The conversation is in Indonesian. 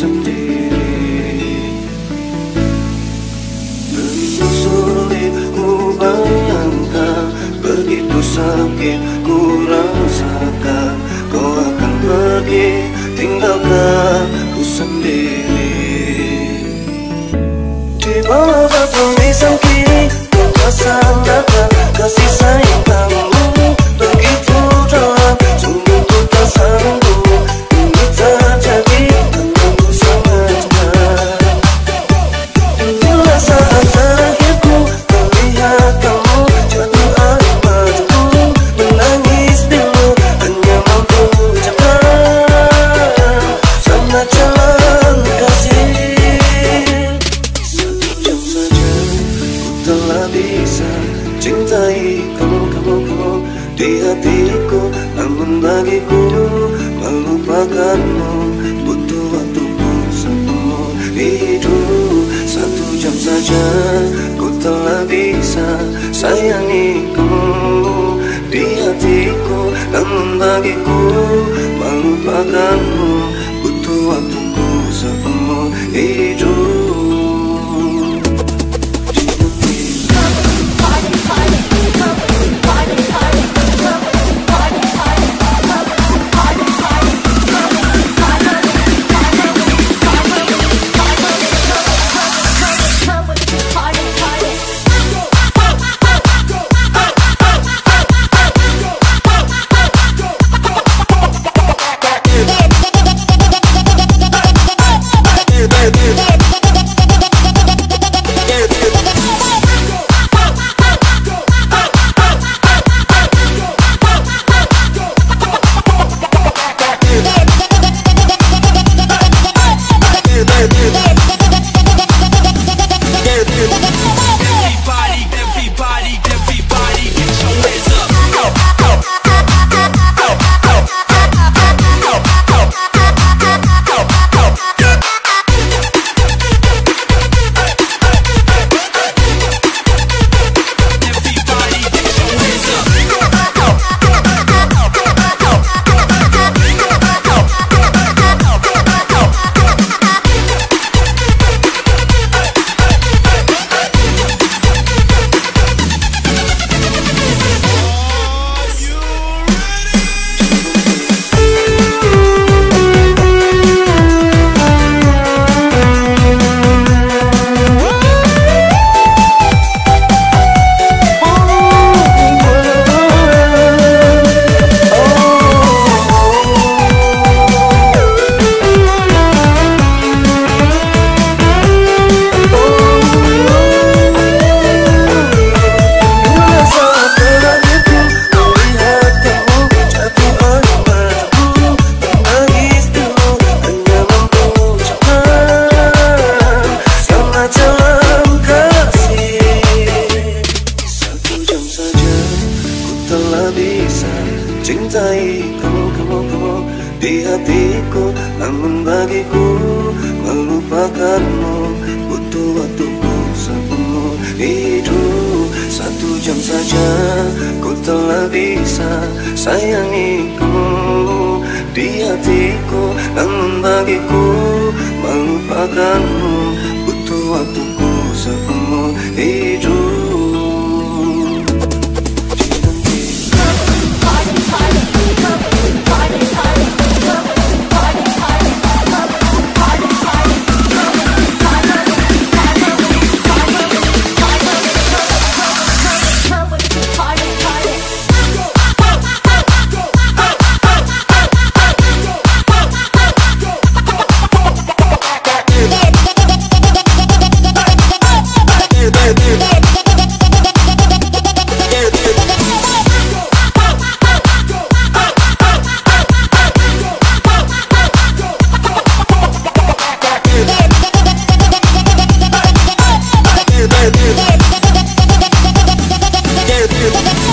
sendiri Begitu sulit ku bayangkan Begitu sakit ku rasakan Kau akan pergi tinggalkan ku sendiri Di bawah batu nisan kini Kau rasakan kasih. sayang kamu Begitu dalam Sungguh ku tak hatiku namun bagiku melupakanmu. Butuh waktuku sepenuh hidup. Satu jam saja ku telah bisa sayangi kamu di hatiku namun bagiku melupakanmu. Butuh waktuku sepenuh hidup melupakanmu butuh waktuku sepenuh. Hidup satu jam saja ku telah bisa sayangi kamu. Di hatiku namun bagiku melupakanmu you.